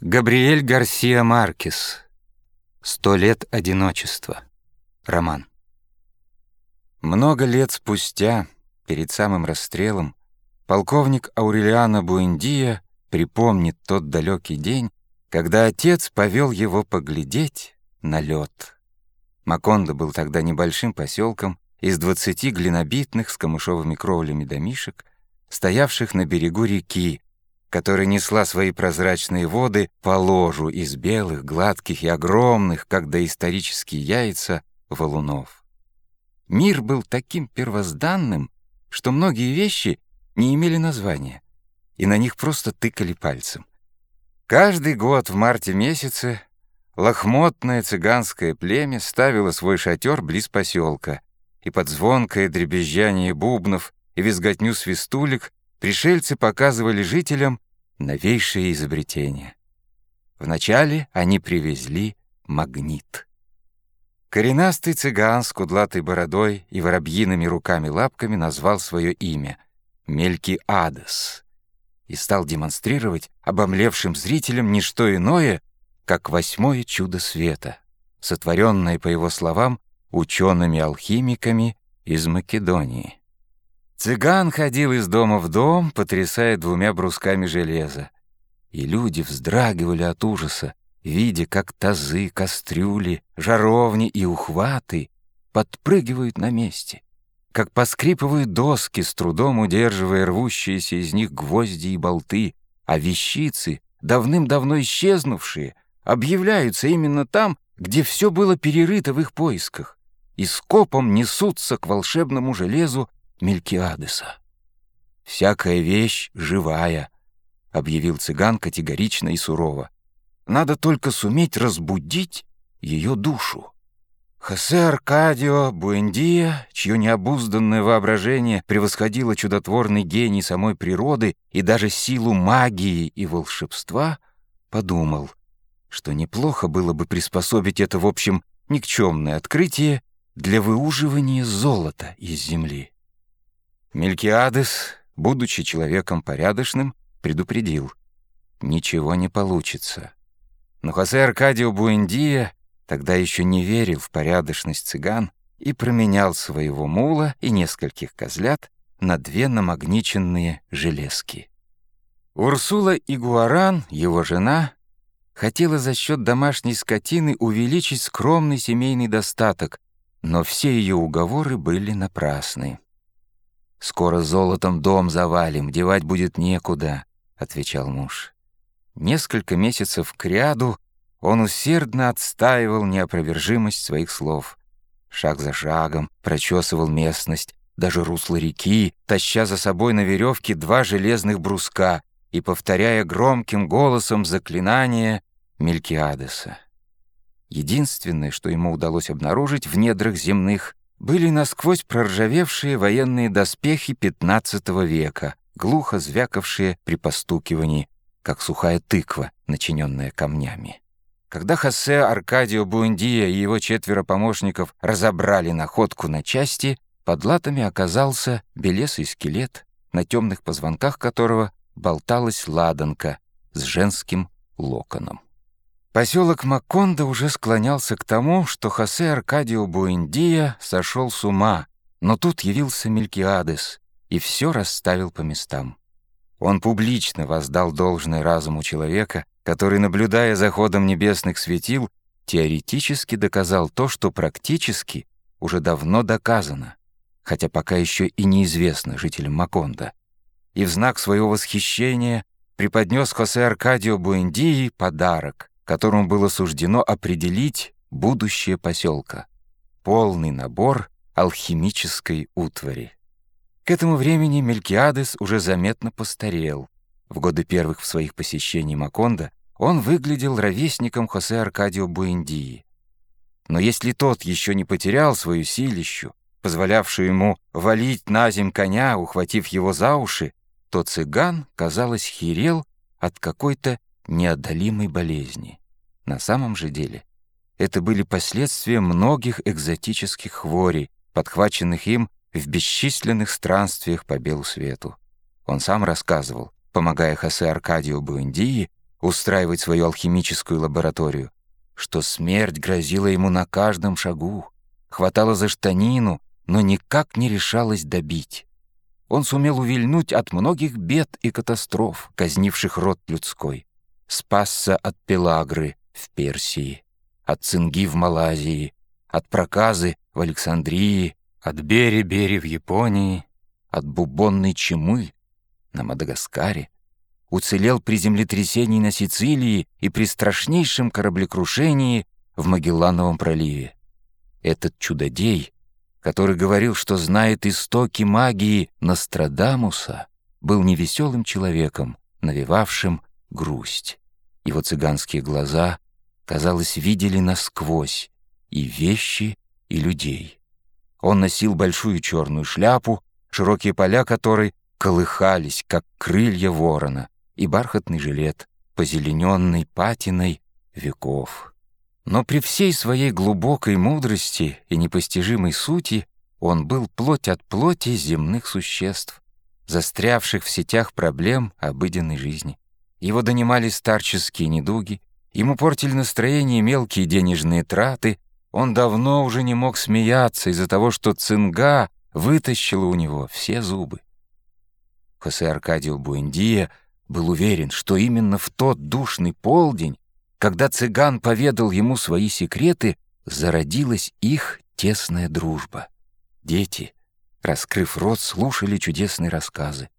Габриэль Гарсия Маркес. «Сто лет одиночества». Роман. Много лет спустя, перед самым расстрелом, полковник Аурелиано Буэндия припомнит тот далекий день, когда отец повел его поглядеть на лед. Макондо был тогда небольшим поселком из двадцати глинобитных с камышовыми кровлями домишек, стоявших на берегу реки, которая несла свои прозрачные воды по ложу из белых, гладких и огромных, как доисторические яйца, валунов. Мир был таким первозданным, что многие вещи не имели названия, и на них просто тыкали пальцем. Каждый год в марте месяце лохмотное цыганское племя ставило свой шатер близ поселка, и под звонкое дребезжание бубнов и визготню свистулек пришельцы показывали жителям новейшее изобретение. Вначале они привезли магнит. Коренастый цыган с кудлатой бородой и воробьиными руками-лапками назвал свое имя — Мелькиадес и стал демонстрировать обомлевшим зрителям не что иное, как восьмое чудо света, сотворенное, по его словам, учеными-алхимиками из Македонии. Цыган ходил из дома в дом, потрясая двумя брусками железа. И люди вздрагивали от ужаса, видя, как тазы, кастрюли, жаровни и ухваты подпрыгивают на месте, как поскрипывают доски, с трудом удерживая рвущиеся из них гвозди и болты, а вещицы, давным-давно исчезнувшие, объявляются именно там, где все было перерыто в их поисках, и скопом несутся к волшебному железу Мелькиадеса. «Всякая вещь живая», — объявил цыган категорично и сурово. «Надо только суметь разбудить ее душу». Хосе Аркадио Буэндия, чье необузданное воображение превосходило чудотворный гений самой природы и даже силу магии и волшебства, подумал, что неплохо было бы приспособить это, в общем, никчемное открытие для выуживания золота из земли. Мелькиадес, будучи человеком порядочным, предупредил. Ничего не получится. Но Хосе Аркадио Буэндия тогда еще не верил в порядочность цыган и променял своего мула и нескольких козлят на две намагниченные железки. Урсула Игуаран, его жена, хотела за счет домашней скотины увеличить скромный семейный достаток, но все ее уговоры были напрасны. «Скоро золотом дом завалим, девать будет некуда», — отвечал муж. Несколько месяцев кряду он усердно отстаивал неопровержимость своих слов. Шаг за шагом прочесывал местность, даже русло реки, таща за собой на веревке два железных бруска и повторяя громким голосом заклинание Мелькиадеса. Единственное, что ему удалось обнаружить в недрах земных, были насквозь проржавевшие военные доспехи XV века, глухо звякавшие при постукивании, как сухая тыква, начиненная камнями. Когда Хосе Аркадио Буэндия и его четверо помощников разобрали находку на части, под латами оказался белесый скелет, на темных позвонках которого болталась ладанка с женским локоном. Поселок Макондо уже склонялся к тому, что Хосе Аркадио Буэндия сошел с ума, но тут явился Мелькиадес и все расставил по местам. Он публично воздал должное разуму человека, который, наблюдая за ходом небесных светил, теоретически доказал то, что практически уже давно доказано, хотя пока еще и неизвестно жителям Макондо. И в знак своего восхищения преподнес Хосе Аркадио Буэндии подарок — которому было суждено определить будущее поселка. Полный набор алхимической утвари. К этому времени Мелькиадес уже заметно постарел. В годы первых в своих посещений Макондо он выглядел ровесником Хосе Аркадио Буэндии. Но если тот еще не потерял свою силищу, позволявшую ему валить на земь коня, ухватив его за уши, то цыган, казалось, херел от какой-то неодолимой болезни. На самом же деле это были последствия многих экзотических хворей, подхваченных им в бесчисленных странствиях по белу свету. Он сам рассказывал, помогая Хосе Аркадио Буэндии, устраивать свою алхимическую лабораторию, что смерть грозила ему на каждом шагу, хватала за штанину, но никак не решалась добить. Он сумел увильнуть от многих бед и катастроф, казнивших род людской. Спасся от Пелагры в Персии, от Цинги в Малайзии, от проказы в Александрии, от Бери-Бери в Японии, от бубонной чумы на Мадагаскаре, уцелел при землетрясении на Сицилии и при страшнейшем кораблекрушении в Магеллановом проливе. Этот чудодей, который говорил, что знает истоки магии Нострадамуса, был невеселым человеком, навевавшим грусть. Его цыганские глаза, казалось, видели насквозь и вещи, и людей. Он носил большую черную шляпу, широкие поля которой колыхались, как крылья ворона, и бархатный жилет, позелененный патиной веков. Но при всей своей глубокой мудрости и непостижимой сути он был плоть от плоти земных существ, застрявших в сетях проблем обыденной жизни. Его донимали старческие недуги, ему портили настроение мелкие денежные траты, он давно уже не мог смеяться из-за того, что цинга вытащила у него все зубы. Хосе Аркадио Буэндия был уверен, что именно в тот душный полдень, когда цыган поведал ему свои секреты, зародилась их тесная дружба. Дети, раскрыв рот, слушали чудесные рассказы.